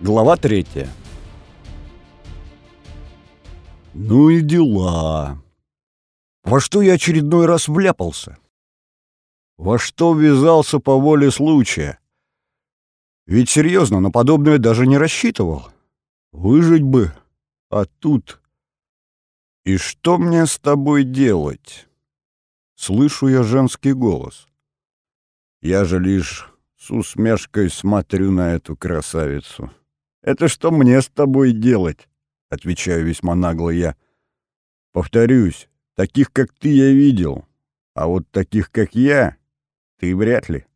Глава третья. Ну и дела. Во что я очередной раз вляпался? Во что ввязался по воле случая? Ведь серьезно, на подобное даже не рассчитывал. Выжить бы, а тут... И что мне с тобой делать? Слышу я женский голос. Я же лишь с усмешкой смотрю на эту красавицу. «Это что мне с тобой делать?» — отвечаю весьма нагло я. «Повторюсь, таких, как ты, я видел, а вот таких, как я, ты вряд ли.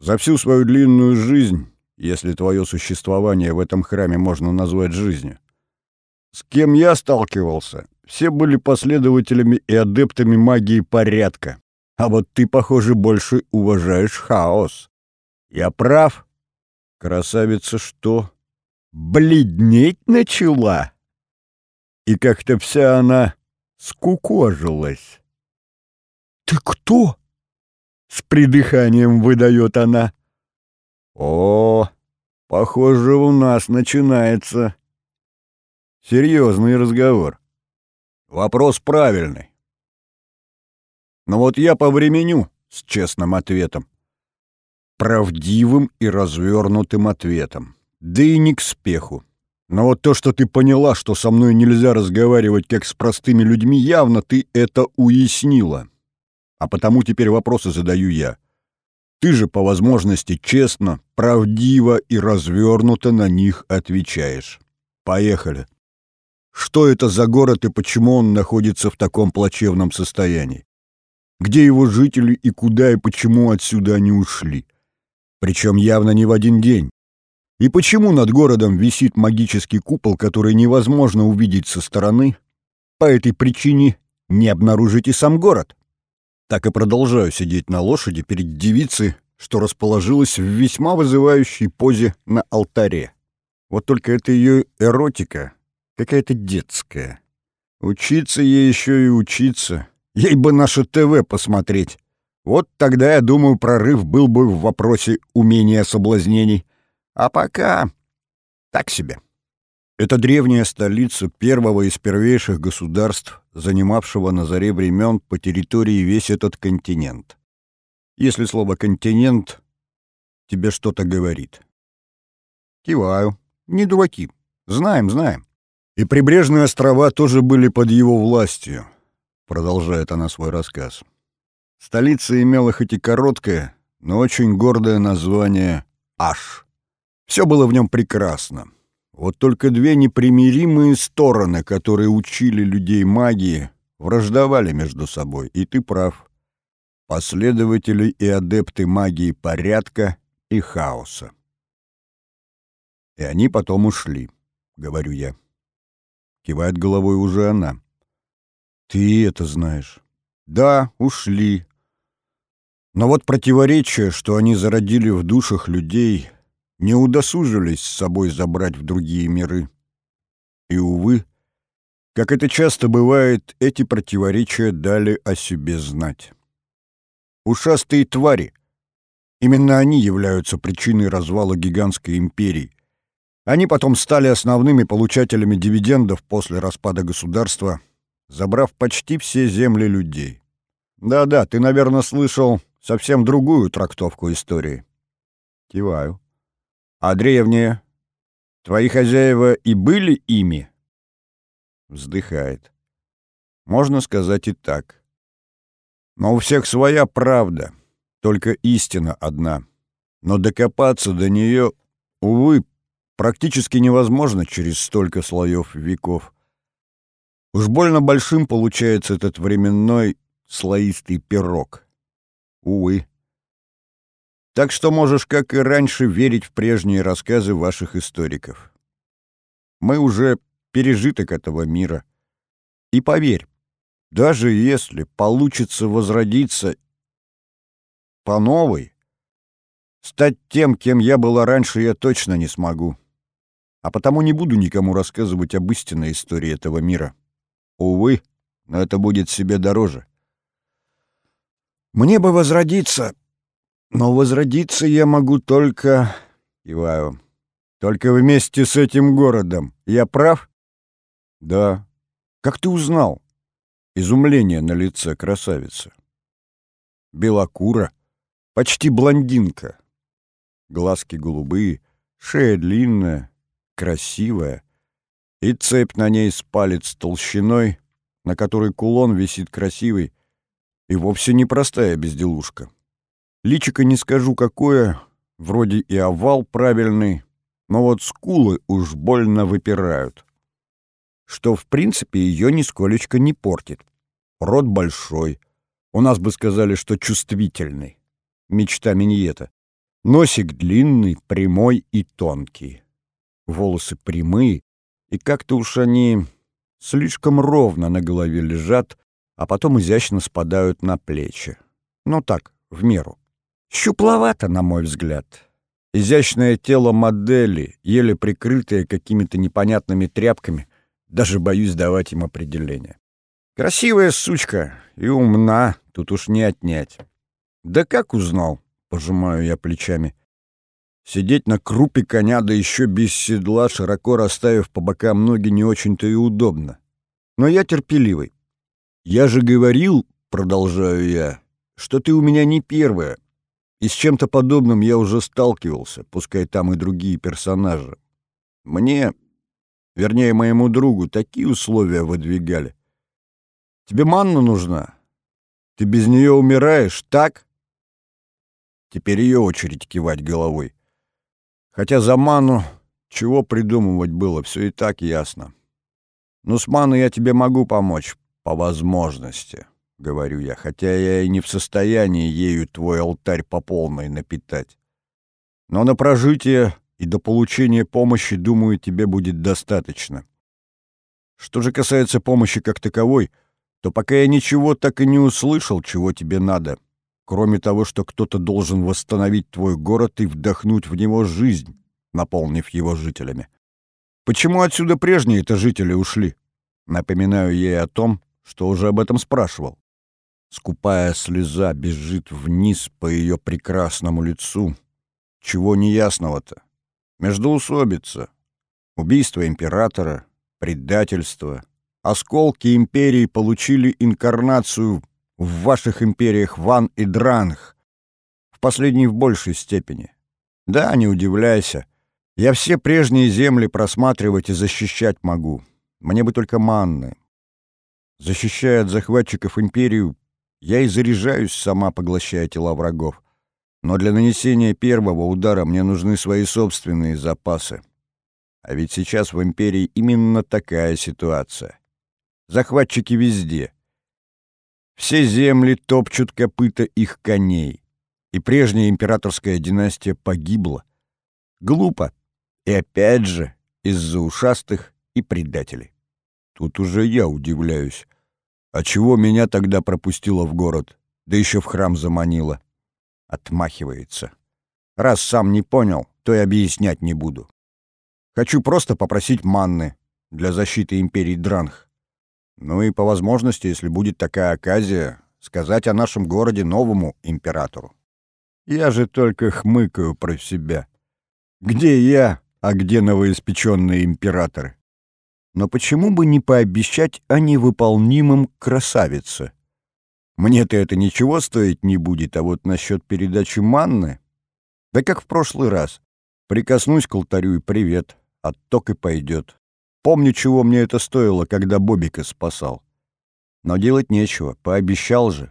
За всю свою длинную жизнь, если твое существование в этом храме можно назвать жизнью, с кем я сталкивался, все были последователями и адептами магии порядка. А вот ты, похоже, больше уважаешь хаос. Я прав?» Красавица что? Бледнеть начала? И как-то вся она скукожилась. «Ты кто?» — с придыханием выдает она. «О, похоже, у нас начинается серьезный разговор. Вопрос правильный. Но вот я повременю с честным ответом правдивым и развернутым ответом. Да и не к спеху. Но вот то, что ты поняла, что со мной нельзя разговаривать как с простыми людьми, явно ты это уяснила. А потому теперь вопросы задаю я. Ты же по возможности честно, правдиво и развернуто на них отвечаешь. Поехали. Что это за город и почему он находится в таком плачевном состоянии? Где его жители и куда и почему отсюда они ушли? Причем явно не в один день. И почему над городом висит магический купол, который невозможно увидеть со стороны? По этой причине не обнаружить и сам город. Так и продолжаю сидеть на лошади перед девицей, что расположилась в весьма вызывающей позе на алтаре. Вот только это ее эротика какая-то детская. Учиться ей еще и учиться. Ей бы наше ТВ посмотреть. Вот тогда, я думаю, прорыв был бы в вопросе умения соблазнений. А пока так себе. Это древняя столица первого из первейших государств, занимавшего на заре времен по территории весь этот континент. Если слово «континент» тебе что-то говорит. Киваю. Не дураки. Знаем, знаем. И прибрежные острова тоже были под его властью, продолжает она свой рассказ. Столица имела хоть и короткое, но очень гордое название Аш. Все было в нем прекрасно. Вот только две непримиримые стороны, которые учили людей магии, враждовали между собой, и ты прав. Последователи и адепты магии порядка и хаоса. И они потом ушли, говорю я. Кивает головой уже она. Ты это знаешь. Да, ушли, но вот противоречия, что они зародили в душах людей, не удосужились с собой забрать в другие миры. И, увы, как это часто бывает, эти противоречия дали о себе знать. Ушастые твари. Именно они являются причиной развала гигантской империи. Они потом стали основными получателями дивидендов после распада государства, забрав почти все земли людей. Да-да, ты, наверное, слышал совсем другую трактовку истории. Киваю. А древние? Твои хозяева и были ими? Вздыхает. Можно сказать и так. Но у всех своя правда, только истина одна. Но докопаться до нее, увы, практически невозможно через столько слоев веков. Уж больно большим получается этот временной слоистый пирог. Увы. Так что можешь, как и раньше, верить в прежние рассказы ваших историков. Мы уже пережиток этого мира. И поверь, даже если получится возродиться по новой, стать тем, кем я была раньше, я точно не смогу. А потому не буду никому рассказывать об истинной истории этого мира. Увы, но это будет себе дороже. Мне бы возродиться, но возродиться я могу только... Киваю. Только вместе с этим городом. Я прав? Да. Как ты узнал? Изумление на лице красавицы. Белокура, почти блондинка. Глазки голубые, шея длинная, красивая. И цепь на ней с палец толщиной, на которой кулон висит красивый, и вовсе непростая безделушка. Личико не скажу какое, вроде и овал правильный, но вот скулы уж больно выпирают. Что, в принципе, ее нисколечко не портит. Рот большой. У нас бы сказали, что чувствительный. Мечта миньета. Носик длинный, прямой и тонкий. Волосы прямые, и как-то уж они слишком ровно на голове лежат, а потом изящно спадают на плечи. Ну так, в меру. Щупловато, на мой взгляд. Изящное тело модели, еле прикрытое какими-то непонятными тряпками, даже боюсь давать им определение. Красивая сучка и умна, тут уж не отнять. Да как узнал, пожимаю я плечами. Сидеть на крупе коня, да еще без седла, широко расставив по бокам ноги, не очень-то и удобно. Но я терпеливый. Я же говорил, продолжаю я, что ты у меня не первая, и с чем-то подобным я уже сталкивался, пускай там и другие персонажи. Мне, вернее, моему другу, такие условия выдвигали. Тебе манна нужна? Ты без нее умираешь, так? Теперь ее очередь кивать головой. Хотя за ману чего придумывать было, все и так ясно. Ну, с маной я тебе могу помочь, по возможности говорю я, хотя я и не в состоянии ею твой алтарь по полной напитать. Но на прожитие и до получения помощи, думаю, тебе будет достаточно. Что же касается помощи как таковой, то пока я ничего так и не услышал, чего тебе надо, кроме того, что кто-то должен восстановить твой город и вдохнуть в него жизнь, наполнив его жителями. Почему отсюда прежние-то жители ушли? Напоминаю ей о том, что уже об этом спрашивал. Скупая слеза бежит вниз по ее прекрасному лицу. Чего неясного-то? Междоусобица, убийство императора, предательство. Осколки империи получили инкарнацию в ваших империях Ван и Дранг, в последней в большей степени. Да, не удивляйся. Я все прежние земли просматривать и защищать могу. Мне бы только манны. Защищая от захватчиков империю, я и заряжаюсь, сама поглощая тела врагов. Но для нанесения первого удара мне нужны свои собственные запасы. А ведь сейчас в империи именно такая ситуация. Захватчики везде. Все земли топчут копыта их коней. И прежняя императорская династия погибла. Глупо. И опять же из-за ушастых и предателей. Тут уже я удивляюсь. А чего меня тогда пропустило в город? Да еще в храм заманило. Отмахивается. Раз сам не понял, то и объяснять не буду. Хочу просто попросить манны для защиты империи Дранг. Ну и по возможности, если будет такая оказия, сказать о нашем городе новому императору. Я же только хмыкаю про себя. Где я, а где новоиспеченные императоры? Но почему бы не пообещать о невыполнимом красавице? Мне-то это ничего стоить не будет, а вот насчет передачи манны... Да как в прошлый раз. Прикоснусь к алтарю и привет, отток и пойдет. Помню, чего мне это стоило, когда Бобика спасал. Но делать нечего, пообещал же.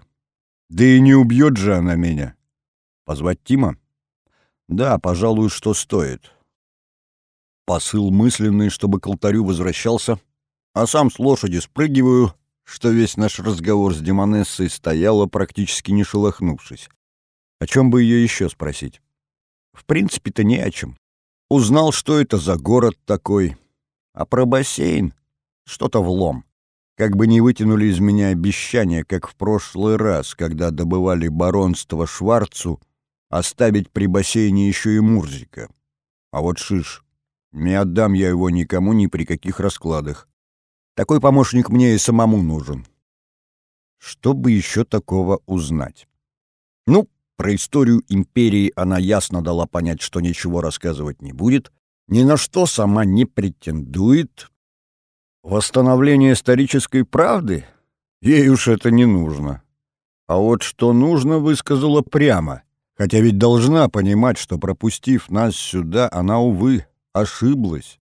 Да и не убьет же она меня. Позвать Тима? Да, пожалуй, что стоит посыл мысленный, чтобы к алтарю возвращался, а сам с лошади спрыгиваю, что весь наш разговор с Демонессой стояла, практически не шелохнувшись. О чем бы ее еще спросить? В принципе-то не о чем. Узнал, что это за город такой. А про бассейн — что-то влом. Как бы не вытянули из меня обещания, как в прошлый раз, когда добывали баронство Шварцу, оставить при бассейне еще и Мурзика. А вот шиш. Не отдам я его никому ни при каких раскладах. Такой помощник мне и самому нужен. Чтобы еще такого узнать? Ну, про историю империи она ясно дала понять, что ничего рассказывать не будет, ни на что сама не претендует. Восстановление исторической правды? Ей уж это не нужно. А вот что нужно, высказала прямо, хотя ведь должна понимать, что, пропустив нас сюда, она, увы, ошиблась.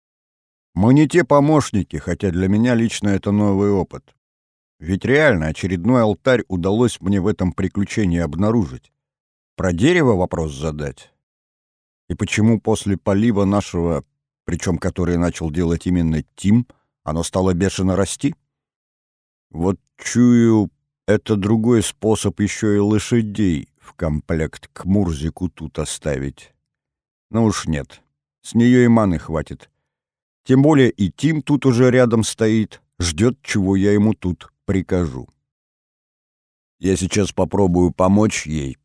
Мы не те помощники, хотя для меня лично это новый опыт. Ведь реально очередной алтарь удалось мне в этом приключении обнаружить. Про дерево вопрос задать. И почему после полива нашего, причем который начал делать именно Тим, оно стало бешено расти? Вот чую, это другой способ еще и лошадей в комплект к Мурзику тут оставить. Ну уж нет, с нее и маны хватит. Тем более и Тим тут уже рядом стоит, ждет, чего я ему тут прикажу. Я сейчас попробую помочь ей,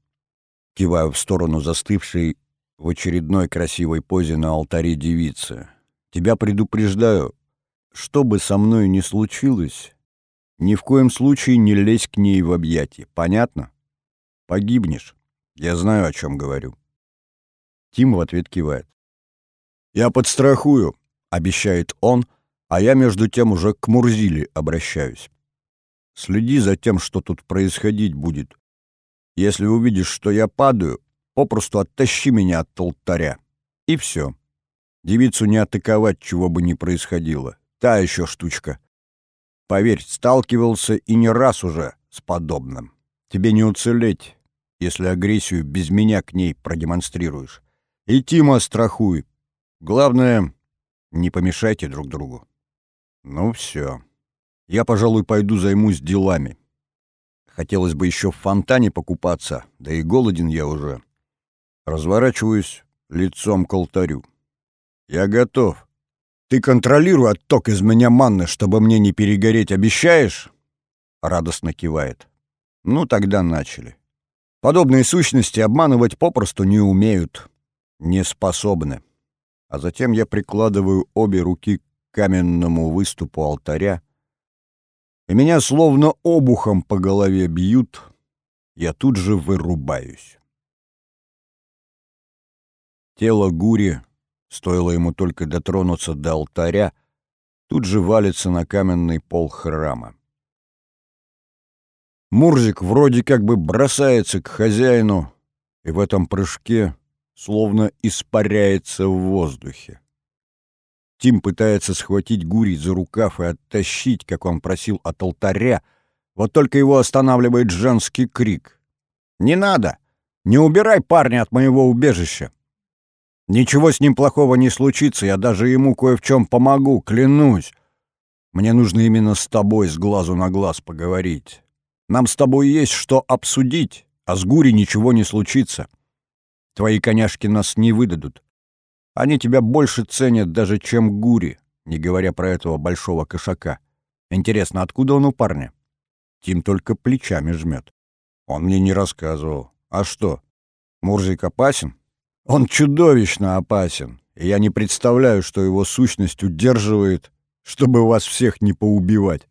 киваю в сторону застывшей в очередной красивой позе на алтаре девицы. Тебя предупреждаю, что бы со мной ни случилось, ни в коем случае не лезь к ней в объятия. Понятно? Погибнешь. Я знаю, о чем говорю. Тим в ответ кивает. «Я подстрахую», — обещает он, а я между тем уже к Мурзиле обращаюсь. «Следи за тем, что тут происходить будет. Если увидишь, что я падаю, попросту оттащи меня от алтаря. И все. Девицу не атаковать, чего бы ни происходило. Та еще штучка. Поверь, сталкивался и не раз уже с подобным. Тебе не уцелеть, если агрессию без меня к ней продемонстрируешь. И Тима страхуй. Главное, не помешайте друг другу. Ну все. Я, пожалуй, пойду займусь делами. Хотелось бы еще в фонтане покупаться, да и голоден я уже. Разворачиваюсь лицом к алтарю. Я готов. Ты контролируй отток из меня манны, чтобы мне не перегореть, обещаешь? Радостно кивает. Ну, тогда начали. Подобные сущности обманывать попросту не умеют, не способны. А затем я прикладываю обе руки к каменному выступу алтаря, и меня словно обухом по голове бьют, я тут же вырубаюсь. Тело Гури, стоило ему только дотронуться до алтаря, тут же валится на каменный пол храма. Мурзик вроде как бы бросается к хозяину, и в этом прыжке словно испаряется в воздухе. Тим пытается схватить Гури за рукав и оттащить, как он просил, от алтаря, вот только его останавливает женский крик. «Не надо! Не убирай парня от моего убежища! Ничего с ним плохого не случится, я даже ему кое в чем помогу, клянусь. Мне нужно именно с тобой с глазу на глаз поговорить. Нам с тобой есть что обсудить, а с Гури ничего не случится. Твои коняшки нас не выдадут. Они тебя больше ценят даже, чем Гури, не говоря про этого большого кошака. Интересно, откуда он у парня? Тим только плечами жмет. Он мне не рассказывал. А что, Мурзик опасен? Он чудовищно опасен, и я не представляю, что его сущность удерживает, чтобы вас всех не поубивать.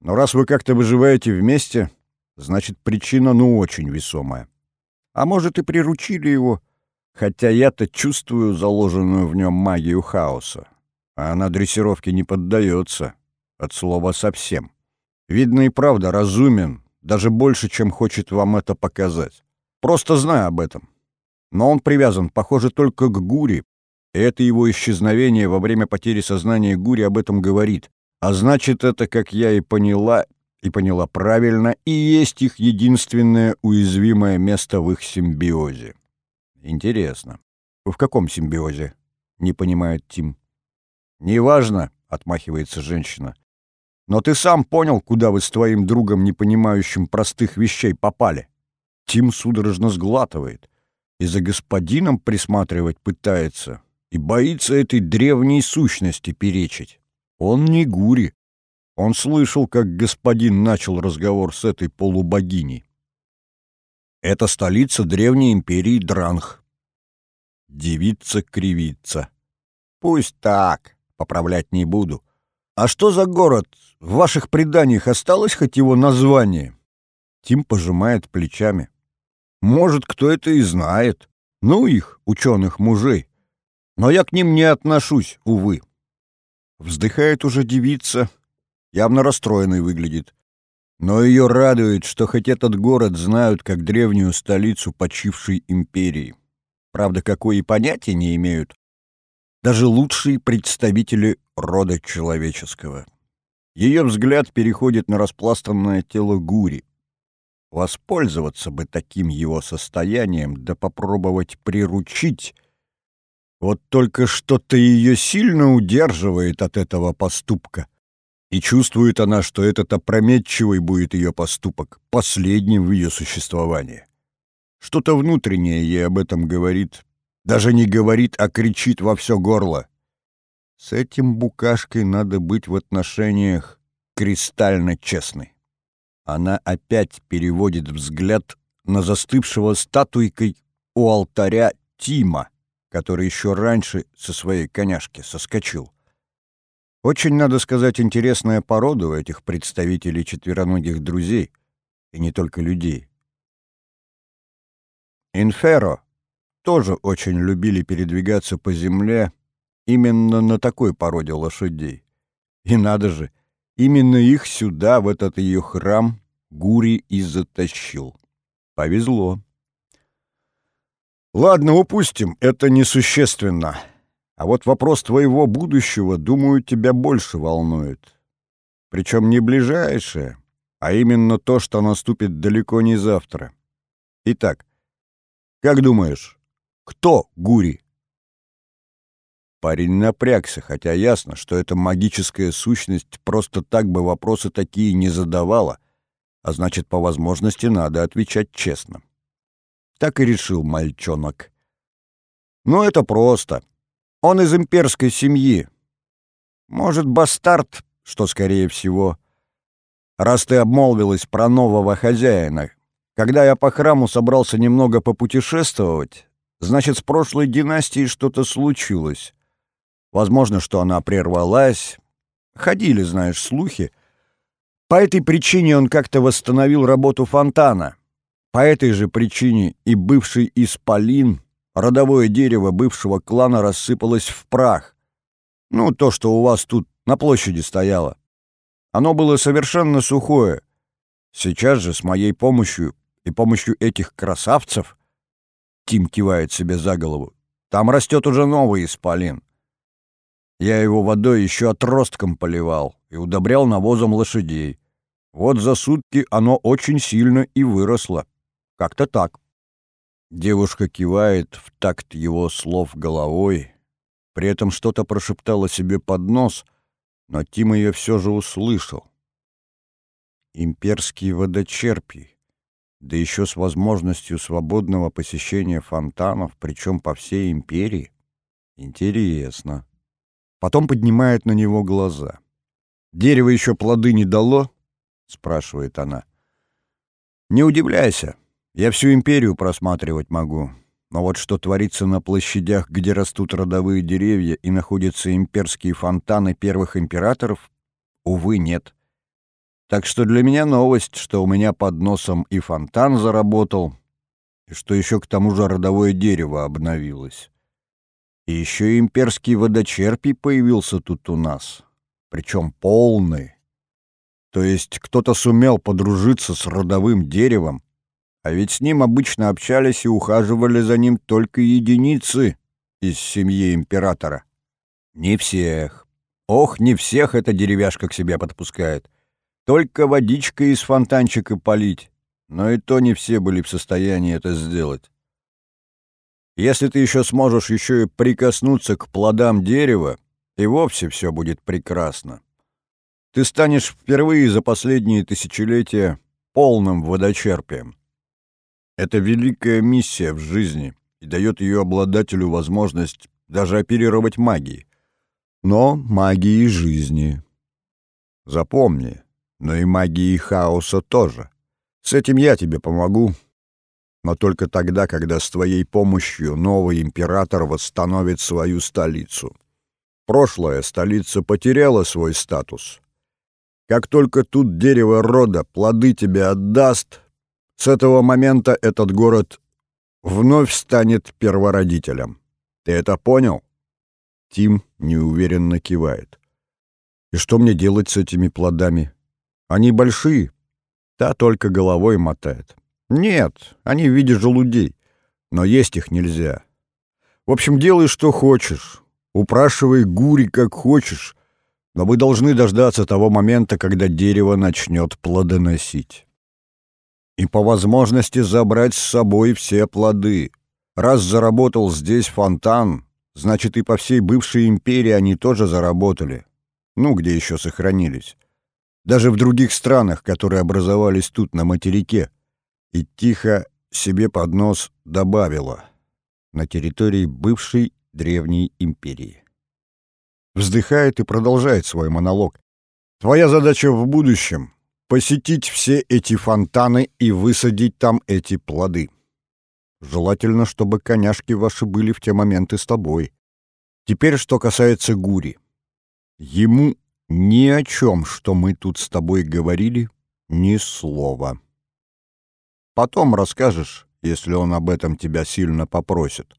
Но раз вы как-то выживаете вместе, значит, причина ну очень весомая. А может, и приручили его, хотя я-то чувствую заложенную в нем магию хаоса, а она дрессировке не поддается, от слова совсем. Видно и правда разумен, даже больше, чем хочет вам это показать. Просто знаю об этом. Но он привязан, похоже, только к Гури, и это его исчезновение во время потери сознания Гури об этом говорит. А значит, это, как я и поняла, и поняла правильно, и есть их единственное уязвимое место в их симбиозе. Интересно. В каком симбиозе? Не понимает Тим. Неважно, отмахивается женщина. Но ты сам понял, куда вы с твоим другом, не понимающим простых вещей, попали. Тим судорожно сглатывает и за господином присматривать пытается, и боится этой древней сущности перечить. Он не Гури. Он слышал, как господин начал разговор с этой полубогиней. Это столица древней империи Дранг. Девица-кривица. Пусть так, поправлять не буду. А что за город? В ваших преданиях осталось хоть его название? Тим пожимает плечами. Может, кто это и знает. Ну их, ученых мужей. Но я к ним не отношусь, увы. Вздыхает уже девица, явно расстроенной выглядит. Но ее радует, что хоть этот город знают как древнюю столицу почившей империи. Правда, какой и понятия не имеют даже лучшие представители рода человеческого. Ее взгляд переходит на распластанное тело Гури. Воспользоваться бы таким его состоянием, да попробовать приручить. Вот только что-то ее сильно удерживает от этого поступка. И чувствует она, что этот опрометчивый будет ее поступок, последним в ее существовании. Что-то внутреннее ей об этом говорит. Даже не говорит, а кричит во все горло. С этим букашкой надо быть в отношениях кристально честной. Она опять переводит взгляд на застывшего статуйкой у алтаря Тима, который еще раньше со своей коняшки соскочил. Очень, надо сказать, интересная порода у этих представителей четвероногих друзей, и не только людей. Инферо тоже очень любили передвигаться по земле именно на такой породе лошадей. И надо же, именно их сюда, в этот ее храм, Гури и затащил. Повезло. Ладно, упустим, это несущественно. А вот вопрос твоего будущего, думаю, тебя больше волнует. Причем не ближайшее, а именно то, что наступит далеко не завтра. Итак, как думаешь, кто Гури? Парень напрягся, хотя ясно, что эта магическая сущность просто так бы вопросы такие не задавала, а значит, по возможности надо отвечать честно. Так и решил мальчонок. Ну, это просто. Он из имперской семьи. Может, бастард, что скорее всего. Раз ты обмолвилась про нового хозяина. Когда я по храму собрался немного попутешествовать, значит, с прошлой династией что-то случилось. Возможно, что она прервалась. Ходили, знаешь, слухи. По этой причине он как-то восстановил работу фонтана. По этой же причине и бывший исполин Родовое дерево бывшего клана рассыпалось в прах. Ну, то, что у вас тут на площади стояло. Оно было совершенно сухое. Сейчас же с моей помощью и помощью этих красавцев, Тим кивает себе за голову, там растет уже новый исполин. Я его водой еще отростком поливал и удобрял навозом лошадей. Вот за сутки оно очень сильно и выросло. Как-то так. Девушка кивает в такт его слов головой, при этом что-то прошептала себе под нос, но Тим ее все же услышал. Имперские водочерпий, да еще с возможностью свободного посещения фонтанов, причем по всей империи. Интересно. Потом поднимает на него глаза. «Дерево еще плоды не дало?» — спрашивает она. «Не удивляйся. Я всю империю просматривать могу. Но вот что творится на площадях, где растут родовые деревья и находятся имперские фонтаны первых императоров, увы, нет. Так что для меня новость, что у меня под носом и фонтан заработал, и что еще к тому же родовое дерево обновилось. И еще имперский водочерпий появился тут у нас, причем полный. То есть кто-то сумел подружиться с родовым деревом, а ведь с ним обычно общались и ухаживали за ним только единицы из семьи императора. Не всех. Ох, не всех эта деревяшка к себе подпускает. Только водичкой из фонтанчика полить. Но и то не все были в состоянии это сделать. Если ты еще сможешь еще и прикоснуться к плодам дерева, и вовсе все будет прекрасно. Ты станешь впервые за последние тысячелетия полным водочерпием. Это великая миссия в жизни и дает ее обладателю возможность даже оперировать магией. Но магией жизни. Запомни, но и магией хаоса тоже. С этим я тебе помогу, но только тогда, когда с твоей помощью новый император восстановит свою столицу. Прошлая столица потеряла свой статус. Как только тут дерево рода плоды тебе отдаст — с этого момента этот город вновь станет первородителем. Ты это понял? Тим неуверенно кивает. И что мне делать с этими плодами? Они большие. Та только головой мотает. Нет, они в виде желудей. Но есть их нельзя. В общем, делай, что хочешь. Упрашивай гури, как хочешь. Но вы должны дождаться того момента, когда дерево начнет плодоносить. И по возможности забрать с собой все плоды. Раз заработал здесь фонтан, значит и по всей бывшей империи они тоже заработали. Ну, где еще сохранились. Даже в других странах, которые образовались тут, на материке. И тихо себе под нос добавила. На территории бывшей древней империи. Вздыхает и продолжает свой монолог. Твоя задача в будущем — посетить все эти фонтаны и высадить там эти плоды. Желательно, чтобы коняшки ваши были в те моменты с тобой. Теперь, что касается Гури. Ему ни о чем, что мы тут с тобой говорили, ни слова. Потом расскажешь, если он об этом тебя сильно попросит.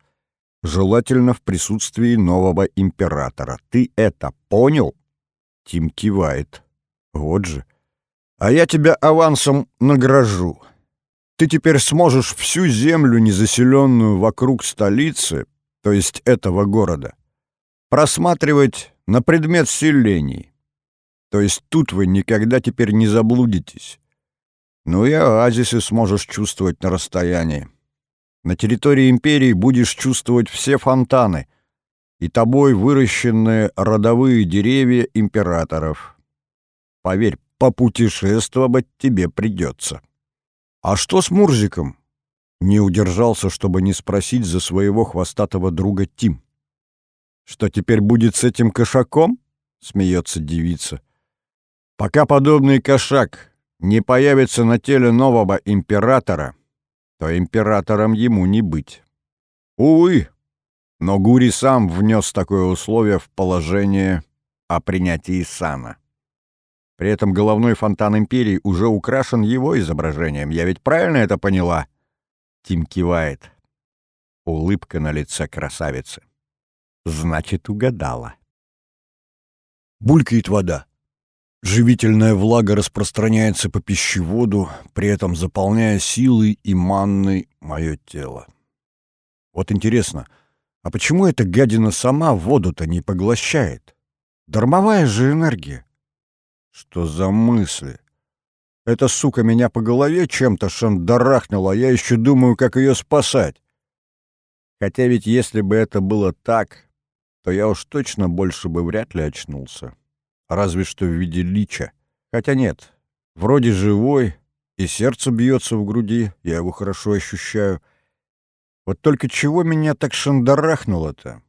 Желательно в присутствии нового императора. Ты это понял? Тим кивает. Вот же. А я тебя авансом награжу. Ты теперь сможешь всю землю, незаселенную вокруг столицы, то есть этого города, просматривать на предмет селений. То есть тут вы никогда теперь не заблудитесь. Ну и оазисы сможешь чувствовать на расстоянии. На территории империи будешь чувствовать все фонтаны и тобой выращенные родовые деревья императоров. Поверь, попутешествовать тебе придется. «А что с Мурзиком?» Не удержался, чтобы не спросить за своего хвостатого друга Тим. «Что теперь будет с этим кошаком?» — смеется девица. «Пока подобный кошак не появится на теле нового императора, то императором ему не быть. Увы, но Гури сам внес такое условие в положение о принятии сана. При этом головной фонтан Империи уже украшен его изображением. Я ведь правильно это поняла?» Тим кивает. Улыбка на лице красавицы. «Значит, угадала». Булькает вода. Живительная влага распространяется по пищеводу, при этом заполняя силой и манной мое тело. Вот интересно, а почему эта гадина сама воду-то не поглощает? Дармовая же энергия. Что за мысли? Эта сука меня по голове чем-то шандарахнула, я еще думаю, как ее спасать. Хотя ведь если бы это было так, то я уж точно больше бы вряд ли очнулся. Разве что в виде лича. Хотя нет, вроде живой, и сердце бьется в груди, я его хорошо ощущаю. Вот только чего меня так шандарахнуло-то?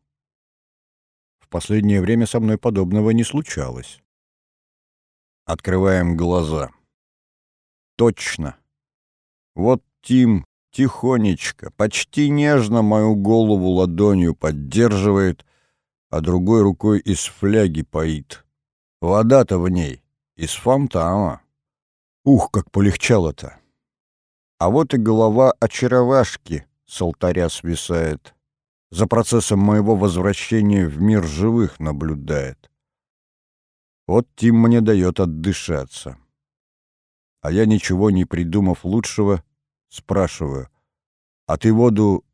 В последнее время со мной подобного не случалось. Открываем глаза. Точно. Вот Тим тихонечко, почти нежно мою голову ладонью поддерживает, а другой рукой из фляги поит. Вода-то в ней из фонтана. Ух, как полегчало-то. А вот и голова очаровашки с алтаря свисает. За процессом моего возвращения в мир живых наблюдает. Вот Тим мне дает отдышаться. А я, ничего не придумав лучшего, спрашиваю. «А ты воду,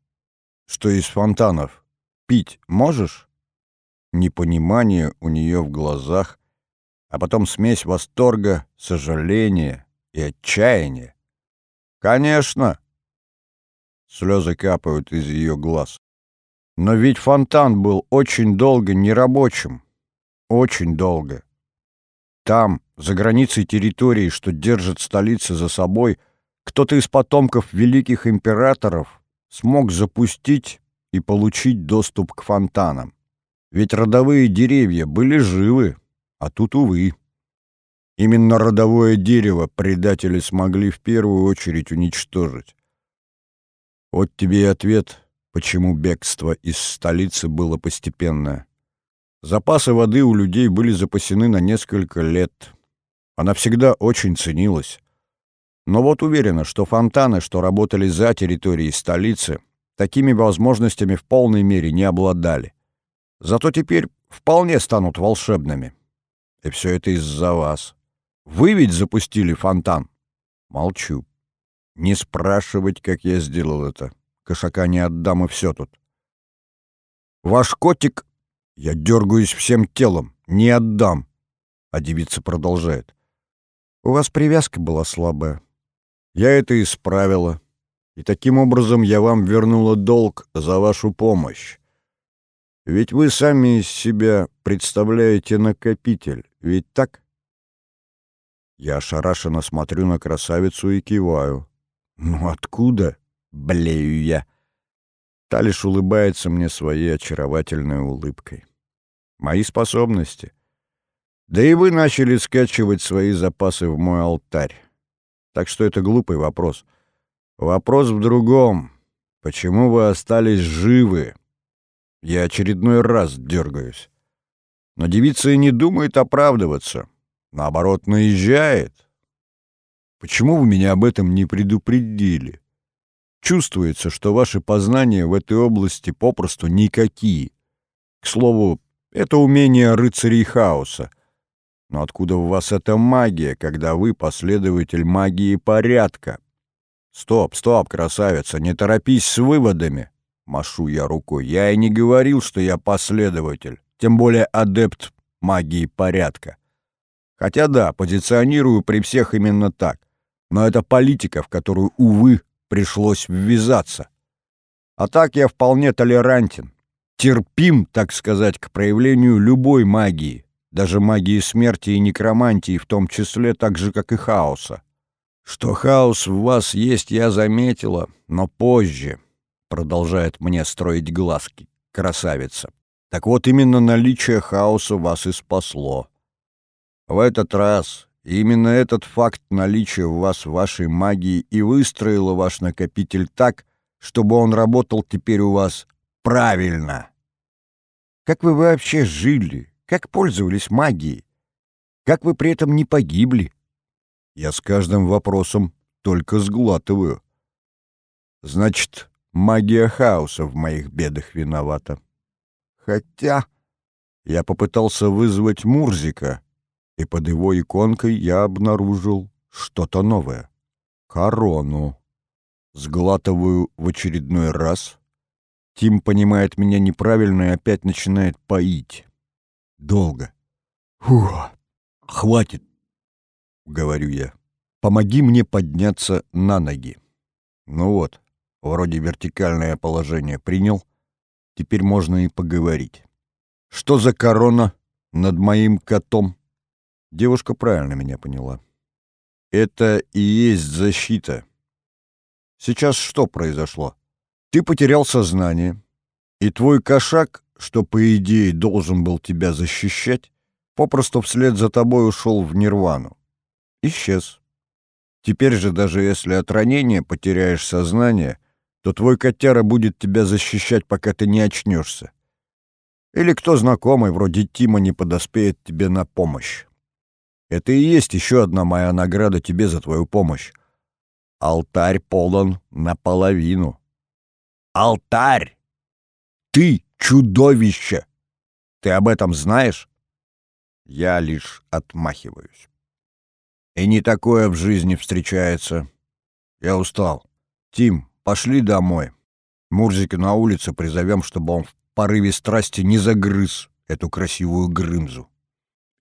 что из фонтанов, пить можешь?» Непонимание у нее в глазах, а потом смесь восторга, сожаления и отчаяния. «Конечно!» Слезы капают из ее глаз. Но ведь фонтан был очень долго нерабочим. Очень долго. Там, за границей территории, что держит столицы за собой, кто-то из потомков великих императоров смог запустить и получить доступ к фонтанам. Ведь родовые деревья были живы, а тут, увы. Именно родовое дерево предатели смогли в первую очередь уничтожить. Вот тебе и ответ, почему бегство из столицы было постепенное. Запасы воды у людей были запасены на несколько лет. Она всегда очень ценилась. Но вот уверена, что фонтаны, что работали за территорией столицы, такими возможностями в полной мере не обладали. Зато теперь вполне станут волшебными. И все это из-за вас. Вы ведь запустили фонтан? Молчу. Не спрашивать, как я сделал это. Кошака не отдам, и все тут. Ваш котик... Я дергаюсь всем телом. Не отдам. А девица продолжает. У вас привязка была слабая. Я это исправила. И таким образом я вам вернула долг за вашу помощь. Ведь вы сами из себя представляете накопитель, ведь так? Я ошарашенно смотрю на красавицу и киваю. Ну откуда? Блею я. Та лишь улыбается мне своей очаровательной улыбкой. Мои способности. Да и вы начали скачивать свои запасы в мой алтарь. Так что это глупый вопрос. Вопрос в другом. Почему вы остались живы? Я очередной раз дергаюсь. Но девица и не думает оправдываться. Наоборот, наезжает. Почему вы меня об этом не предупредили? Чувствуется, что ваши познания в этой области попросту никакие. К слову, это умение рыцарей хаоса. Но откуда у вас эта магия, когда вы последователь магии порядка? Стоп, стоп, красавица, не торопись с выводами. Машу я рукой. Я и не говорил, что я последователь, тем более адепт магии порядка. Хотя да, позиционирую при всех именно так. Но это политика, в которую, увы, пришлось ввязаться. А так я вполне толерантен. Терпим, так сказать, к проявлению любой магии, даже магии смерти и некромантии, в том числе так же, как и хаоса. Что хаос в вас есть, я заметила, но позже продолжает мне строить глазки, красавица. Так вот, именно наличие хаоса вас и спасло. В этот раз именно этот факт наличия в вас вашей магии и выстроила ваш накопитель так, чтобы он работал теперь у вас правильно. Как вы вообще жили? Как пользовались магией? Как вы при этом не погибли? Я с каждым вопросом только сглатываю. Значит, Магия хаоса в моих бедах виновата. Хотя я попытался вызвать Мурзика, и под его иконкой я обнаружил что-то новое. Корону. Сглатываю в очередной раз. Тим понимает меня неправильно и опять начинает поить. Долго. Фух, хватит, говорю я. Помоги мне подняться на ноги. Ну вот, Вроде вертикальное положение принял. Теперь можно и поговорить. Что за корона над моим котом? Девушка правильно меня поняла. Это и есть защита. Сейчас что произошло? Ты потерял сознание, и твой кошак, что по идее должен был тебя защищать, попросту вслед за тобой ушел в нирвану. Исчез. Теперь же, даже если от ранения потеряешь сознание, то твой котяра будет тебя защищать, пока ты не очнешься. Или кто знакомый, вроде Тима, не подоспеет тебе на помощь. Это и есть еще одна моя награда тебе за твою помощь. Алтарь полон наполовину. Алтарь! Ты чудовище! Ты об этом знаешь? Я лишь отмахиваюсь. И не такое в жизни встречается. Я устал. Тим, Пошли домой. Мурзика на улице призовем, чтобы он в порыве страсти не загрыз эту красивую грымзу.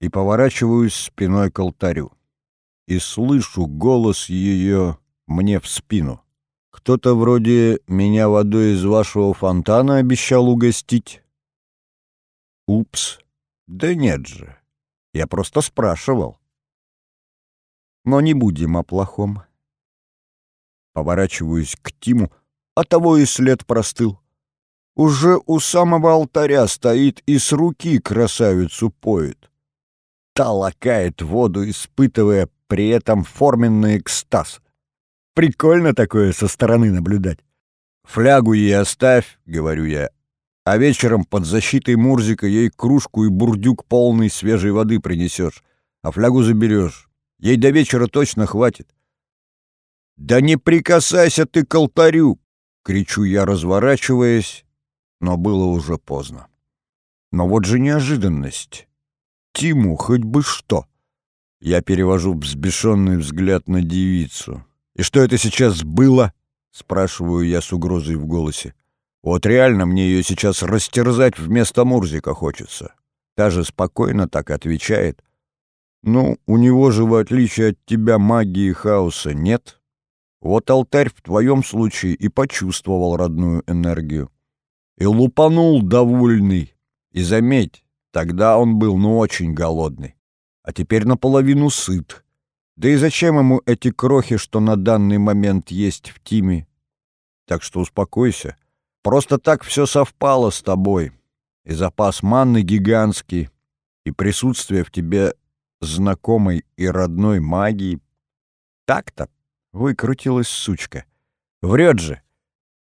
И поворачиваюсь спиной к алтарю. И слышу голос ее мне в спину. Кто-то вроде меня водой из вашего фонтана обещал угостить. Упс. Да нет же. Я просто спрашивал. Но не будем о плохом. Поворачиваюсь к Тиму, а того и след простыл. Уже у самого алтаря стоит и с руки красавицу поет. Та лакает воду, испытывая при этом форменный экстаз. Прикольно такое со стороны наблюдать. «Флягу ей оставь», — говорю я, «а вечером под защитой Мурзика ей кружку и бурдюк полный свежей воды принесешь, а флягу заберешь. Ей до вечера точно хватит. «Да не прикасайся ты к алтарю!» — кричу я, разворачиваясь, но было уже поздно. Но вот же неожиданность. Тиму хоть бы что. Я перевожу взбешенный взгляд на девицу. «И что это сейчас было?» — спрашиваю я с угрозой в голосе. «Вот реально мне ее сейчас растерзать вместо Мурзика хочется». Та же спокойно так отвечает. «Ну, у него же, в отличие от тебя, магии хаоса нет. Вот алтарь в твоем случае и почувствовал родную энергию. И лупанул довольный. И заметь, тогда он был ну очень голодный. А теперь наполовину сыт. Да и зачем ему эти крохи, что на данный момент есть в Тиме? Так что успокойся. Просто так все совпало с тобой. И запас манны гигантский, и присутствие в тебе знакомой и родной магии. Так-то выкрутилась сучка. Врет же.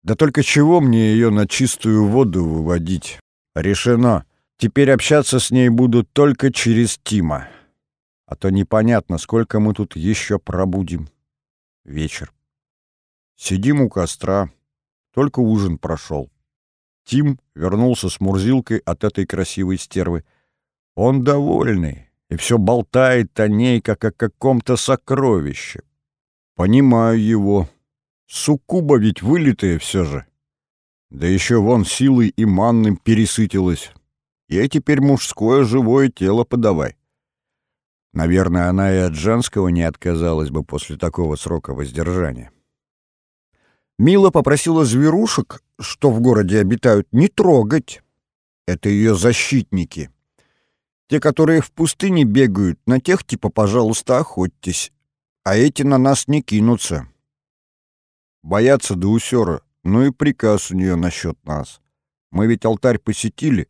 Да только чего мне ее на чистую воду выводить? Решено. Теперь общаться с ней буду только через Тима. А то непонятно, сколько мы тут еще пробудем. Вечер. Сидим у костра. Только ужин прошел. Тим вернулся с Мурзилкой от этой красивой стервы. Он довольный и все болтает о ней, как о каком-то сокровище. Понимаю его. Суккуба ведь вылитая все же. Да еще вон силой и манным пересытилась. Ей теперь мужское живое тело подавай. Наверное, она и от женского не отказалась бы после такого срока воздержания. Мила попросила зверушек, что в городе обитают, не трогать. Это ее защитники. Те, которые в пустыне бегают, на тех типа, пожалуйста, охотьтесь. А эти на нас не кинутся. Боятся до усера, ну и приказ у нее насчет нас. Мы ведь алтарь посетили.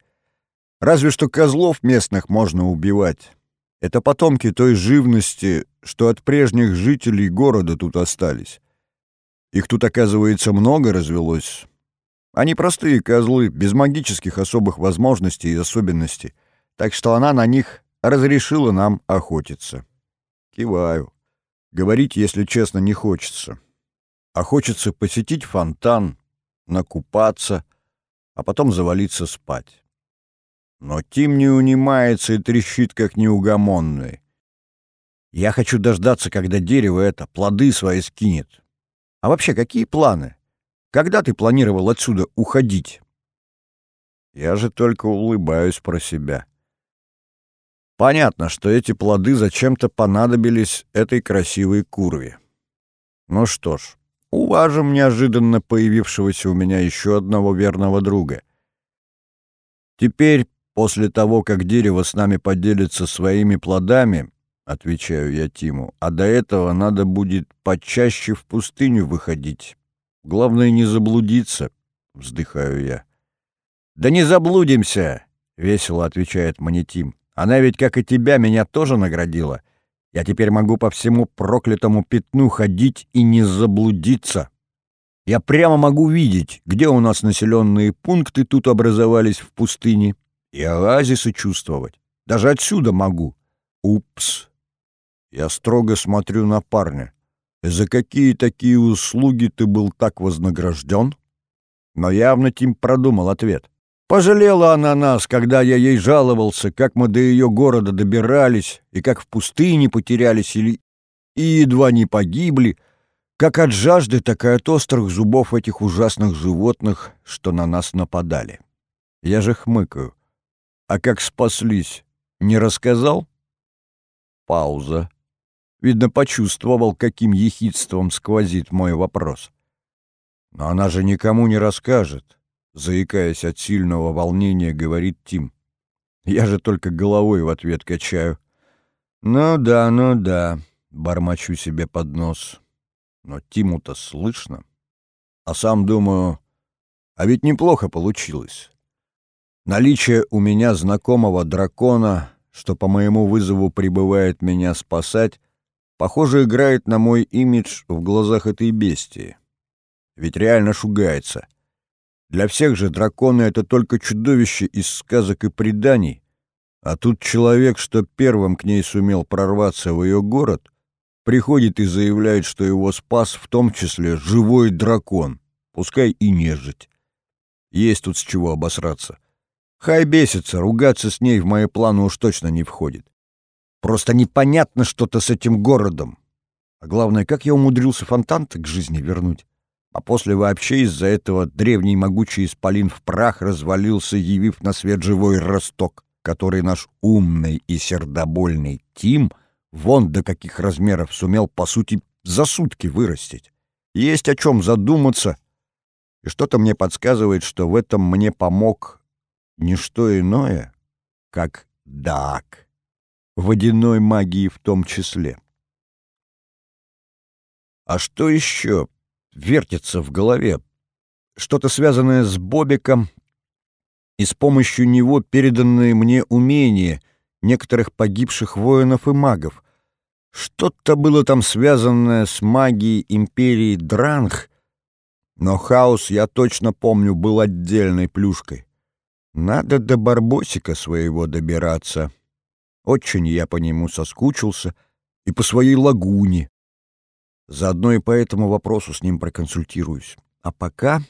Разве что козлов местных можно убивать. Это потомки той живности, что от прежних жителей города тут остались. Их тут, оказывается, много развелось. Они простые козлы, без магических особых возможностей и особенностей. Так что она на них разрешила нам охотиться. Киваю. Говорить, если честно, не хочется. А хочется посетить фонтан, накупаться, а потом завалиться спать. Но Тим не унимается и трещит, как неугомонный. Я хочу дождаться, когда дерево это плоды свои скинет. А вообще, какие планы? Когда ты планировал отсюда уходить? Я же только улыбаюсь про себя. Понятно, что эти плоды зачем-то понадобились этой красивой курве. Ну что ж, уважим неожиданно появившегося у меня еще одного верного друга. Теперь, после того, как дерево с нами поделится своими плодами, — отвечаю я Тиму, — «а до этого надо будет почаще в пустыню выходить. Главное, не заблудиться», — вздыхаю я. «Да не заблудимся», — весело отвечает мне Тим. «Она ведь, как и тебя, меня тоже наградила. Я теперь могу по всему проклятому пятну ходить и не заблудиться. Я прямо могу видеть, где у нас населенные пункты тут образовались в пустыне, и оазисы чувствовать. Даже отсюда могу. Упс!» Я строго смотрю на парня. «За какие такие услуги ты был так вознагражден?» Но явно Тим продумал ответ. Пожалела она нас, когда я ей жаловался, как мы до ее города добирались, и как в пустыне потерялись или и едва не погибли, как от жажды, так и от острых зубов этих ужасных животных, что на нас нападали. Я же хмыкаю. А как спаслись, не рассказал? Пауза. Видно, почувствовал, каким ехидством сквозит мой вопрос. «Но она же никому не расскажет», — заикаясь от сильного волнения, говорит Тим. Я же только головой в ответ качаю. «Ну да, ну да», — бормочу себе под нос. Но Тиму-то слышно. А сам думаю, а ведь неплохо получилось. Наличие у меня знакомого дракона, что по моему вызову прибывает меня спасать, похоже, играет на мой имидж в глазах этой бестии. Ведь реально шугается. Для всех же драконы — это только чудовище из сказок и преданий, а тут человек, что первым к ней сумел прорваться в ее город, приходит и заявляет, что его спас в том числе живой дракон, пускай и нежить. Есть тут с чего обосраться. Хай бесится, ругаться с ней в мои планы уж точно не входит. Просто непонятно что-то с этим городом. А главное, как я умудрился фонтан к жизни вернуть. А после вообще из-за этого древний могучий исполин в прах развалился, явив на свет живой росток, который наш умный и сердобольный Тим вон до каких размеров сумел, по сути, за сутки вырастить. Есть о чем задуматься, и что-то мне подсказывает, что в этом мне помог не что иное, как Даак, водяной магии в том числе. А что еще вертится в голове? Что-то связанное с Бобиком и с помощью него переданные мне умения некоторых погибших воинов и магов. Что-то было там связанное с магией империи Дранг, но хаос, я точно помню, был отдельной плюшкой. Надо до Барбосика своего добираться. Очень я по нему соскучился и по своей лагуне. Заодно и по этому вопросу с ним проконсультируюсь. А пока...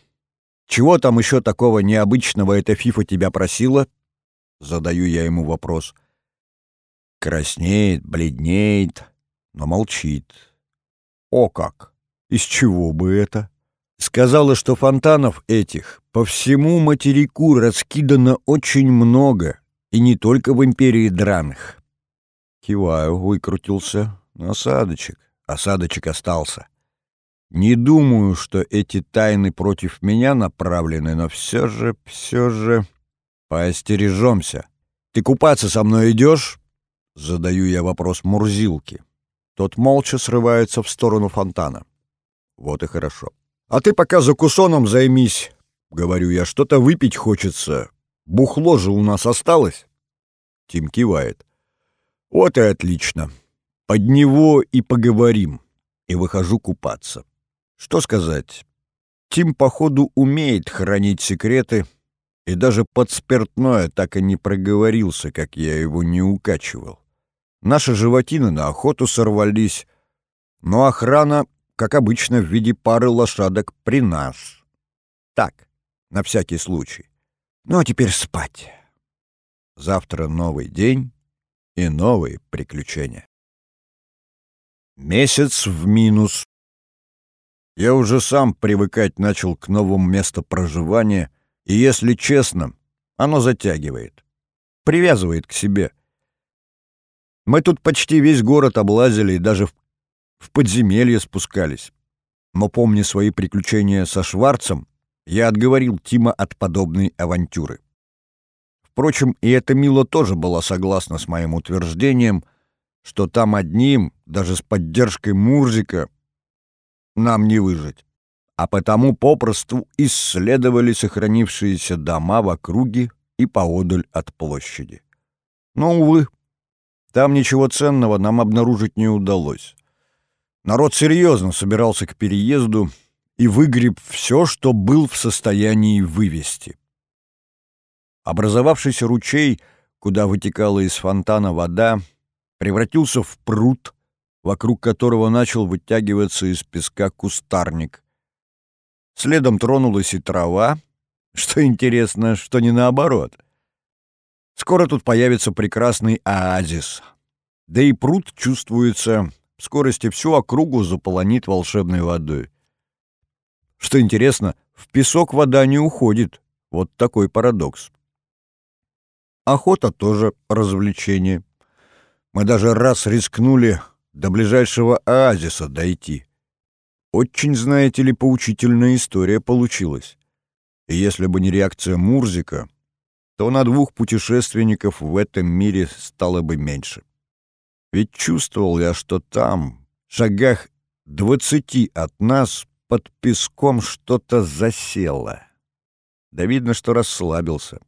Чего там еще такого необычного эта фифа тебя просила? Задаю я ему вопрос. Краснеет, бледнеет, но молчит. О как! Из чего бы это? Сказала, что фонтанов этих по всему материку раскидано очень много, и не только в империи драных. Киваю, выкрутился. Осадочек. Осадочек остался. Не думаю, что эти тайны против меня направлены, но все же, все же... Поостережемся. Ты купаться со мной идешь? Задаю я вопрос Мурзилке. Тот молча срывается в сторону фонтана. Вот и хорошо. А ты пока за кусоном займись, говорю я, что-то выпить хочется. Бухло же у нас осталось. Тим кивает. Вот и отлично. Под него и поговорим. И выхожу купаться. Что сказать? Тим, походу, умеет хранить секреты, и даже под спиртное так и не проговорился, как я его не укачивал. Наши животины на охоту сорвались, но охрана как обычно, в виде пары лошадок при нас. Так, на всякий случай. Ну а теперь спать. Завтра новый день и новые приключения. Месяц в минус. Я уже сам привыкать начал к новому месту проживания, и, если честно, оно затягивает. Привязывает к себе. Мы тут почти весь город облазили и даже в в подземелье спускались. Но, помня свои приключения со Шварцем, я отговорил Тима от подобной авантюры. Впрочем, и эта Мила тоже была согласна с моим утверждением, что там одним, даже с поддержкой Мурзика, нам не выжить. А потому попросту исследовали сохранившиеся дома в округе и поодаль от площади. Но, увы, там ничего ценного нам обнаружить не удалось. Народ серьезно собирался к переезду и выгреб все, что был в состоянии вывести. Образовавшийся ручей, куда вытекала из фонтана вода, превратился в пруд, вокруг которого начал вытягиваться из песка кустарник. Следом тронулась и трава, что интересно, что не наоборот. Скоро тут появится прекрасный оазис. Да и пруд чувствуется в скорости всю округу заполонит волшебной водой. Что интересно, в песок вода не уходит. Вот такой парадокс. Охота тоже развлечение. Мы даже раз рискнули до ближайшего оазиса дойти. Очень, знаете ли, поучительная история получилась. И если бы не реакция Мурзика, то на двух путешественников в этом мире стало бы меньше. Ведь чувствовал я, что там, в шагах двадцати от нас, под песком что-то засело. Да видно, что расслабился.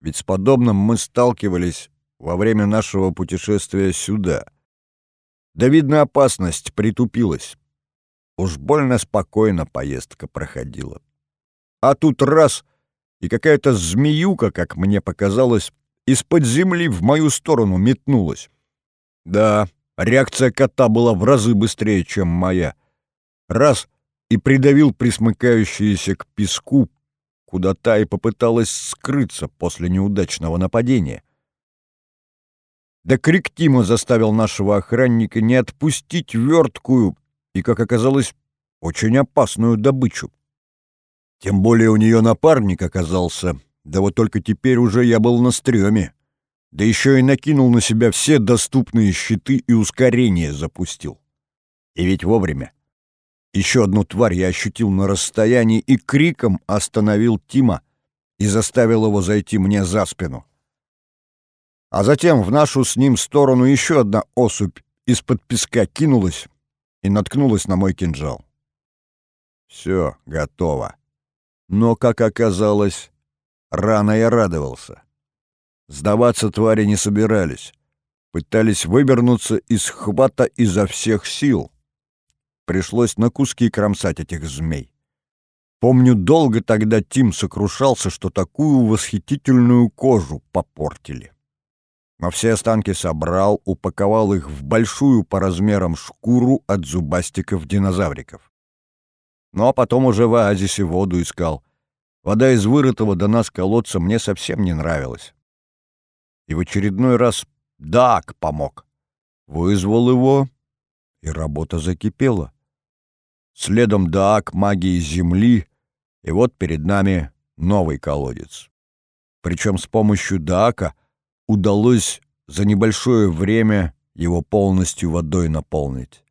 Ведь с подобным мы сталкивались во время нашего путешествия сюда. Да видно, опасность притупилась. Уж больно спокойно поездка проходила. А тут раз — и какая-то змеюка, как мне показалось, из-под земли в мою сторону метнулась. Да, реакция кота была в разы быстрее, чем моя. Раз — и придавил присмыкающиеся к песку, куда та и попыталась скрыться после неудачного нападения. Да крик Тима заставил нашего охранника не отпустить верткую и, как оказалось, очень опасную добычу. Тем более у нее напарник оказался, да вот только теперь уже я был на стреме. Да еще и накинул на себя все доступные щиты и ускорение запустил. И ведь вовремя. Еще одну тварь я ощутил на расстоянии и криком остановил Тима и заставил его зайти мне за спину. А затем в нашу с ним сторону еще одна особь из-под песка кинулась и наткнулась на мой кинжал. Все, готово. Но, как оказалось, рано я радовался. Сдаваться твари не собирались. Пытались выбернуться из хвата изо всех сил. Пришлось на куски кромсать этих змей. Помню, долго тогда Тим сокрушался, что такую восхитительную кожу попортили. Но все останки собрал, упаковал их в большую по размерам шкуру от зубастиков-динозавриков. Ну а потом уже в оазисе воду искал. Вода из вырытого до нас колодца мне совсем не нравилась. И в очередной раз Дак помог. Вызвал его, и работа закипела. Следом Даак магии Земли, и вот перед нами новый колодец. Причем с помощью Даака удалось за небольшое время его полностью водой наполнить.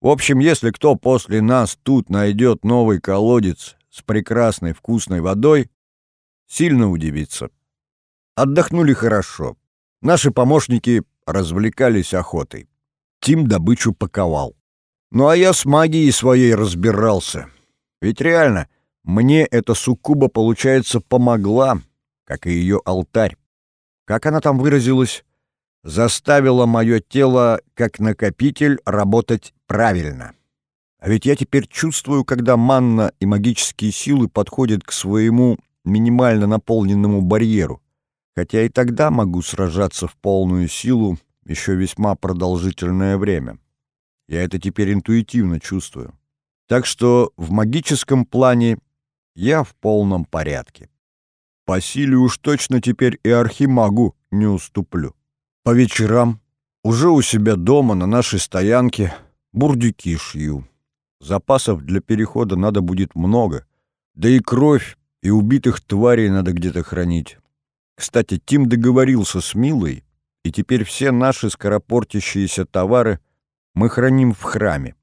В общем, если кто после нас тут найдет новый колодец с прекрасной вкусной водой, сильно удивится. Отдохнули хорошо. Наши помощники развлекались охотой. Тим добычу паковал. Ну а я с магией своей разбирался. Ведь реально, мне эта суккуба, получается, помогла, как и ее алтарь. Как она там выразилась? Заставила мое тело, как накопитель, работать правильно. А ведь я теперь чувствую, когда манна и магические силы подходят к своему минимально наполненному барьеру. Хотя и тогда могу сражаться в полную силу еще весьма продолжительное время. Я это теперь интуитивно чувствую. Так что в магическом плане я в полном порядке. По силе уж точно теперь и архимагу не уступлю. По вечерам уже у себя дома на нашей стоянке бурдюки шью. Запасов для перехода надо будет много. Да и кровь, и убитых тварей надо где-то хранить. Кстати, Тим договорился с Милой, и теперь все наши скоропортящиеся товары — мы храним в храме.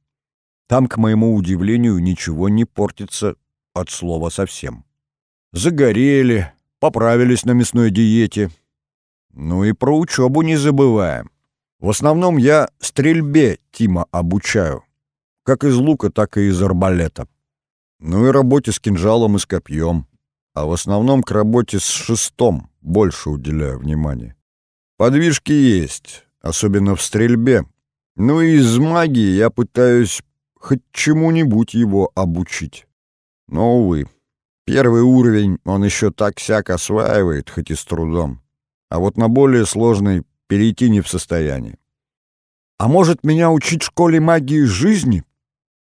Там, к моему удивлению, ничего не портится от слова совсем. Загорели, поправились на мясной диете. Ну и про учебу не забываем. В основном я стрельбе Тима обучаю. Как из лука, так и из арбалета. Ну и работе с кинжалом и с копьем. А в основном к работе с шестом больше уделяю внимания. Подвижки есть, особенно в стрельбе, ну и из магии я пытаюсь хоть чему-нибудь его обучить. Но, увы, первый уровень он еще так-сяк осваивает, хоть и с трудом. А вот на более сложный перейти не в состоянии. А может, меня учить школе магии жизни?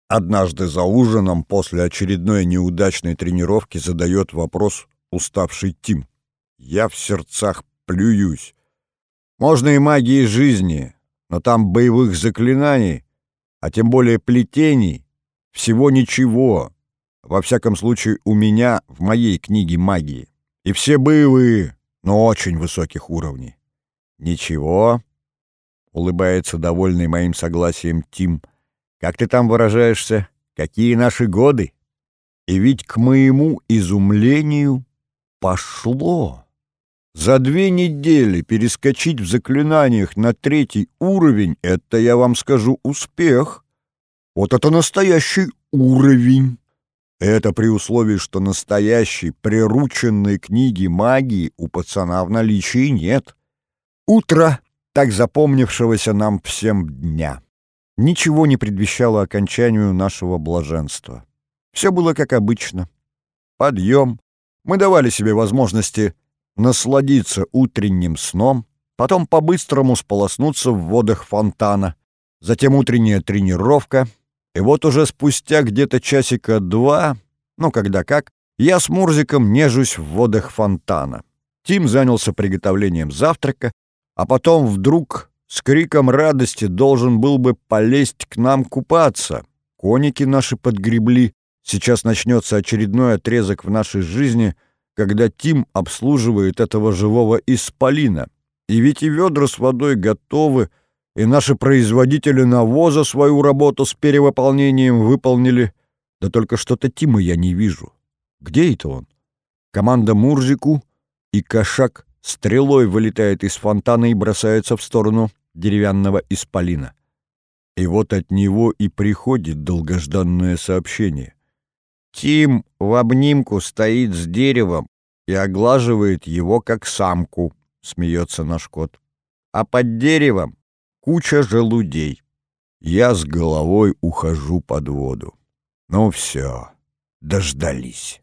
Однажды за ужином после очередной неудачной тренировки задает вопрос уставший Тим. Я в сердцах плююсь. Можно и магии жизни, но там боевых заклинаний, а тем более плетений, всего ничего. Во всяком случае, у меня в моей книге магии. И все боевые, но очень высоких уровней. Ничего, улыбается довольный моим согласием Тим. Как ты там выражаешься? Какие наши годы? И ведь к моему изумлению пошло. За две недели перескочить в заклинаниях на третий уровень — это, я вам скажу, успех. Вот это настоящий уровень. Это при условии, что настоящей прирученной книги магии у пацана в наличии нет. Утро, так запомнившегося нам всем дня. Ничего не предвещало окончанию нашего блаженства. Все было как обычно. Подъем. Мы давали себе возможности насладиться утренним сном, потом по-быстрому сполоснуться в водах фонтана, затем утренняя тренировка, и вот уже спустя где-то часика два, ну когда как, Я с Мурзиком нежусь в водах фонтана. Тим занялся приготовлением завтрака, а потом вдруг с криком радости должен был бы полезть к нам купаться. Коники наши подгребли. Сейчас начнется очередной отрезок в нашей жизни, когда Тим обслуживает этого живого исполина. И ведь и ведра с водой готовы, и наши производители навоза свою работу с перевыполнением выполнили. Да только что-то Тима я не вижу. Где это он? Команда Мурзику и кошак стрелой вылетает из фонтана и бросается в сторону деревянного исполина. И вот от него и приходит долгожданное сообщение. Тим в обнимку стоит с деревом и оглаживает его как самку, смеется наш кот. А под деревом куча желудей. Я с головой ухожу под воду. Ну все, дождались.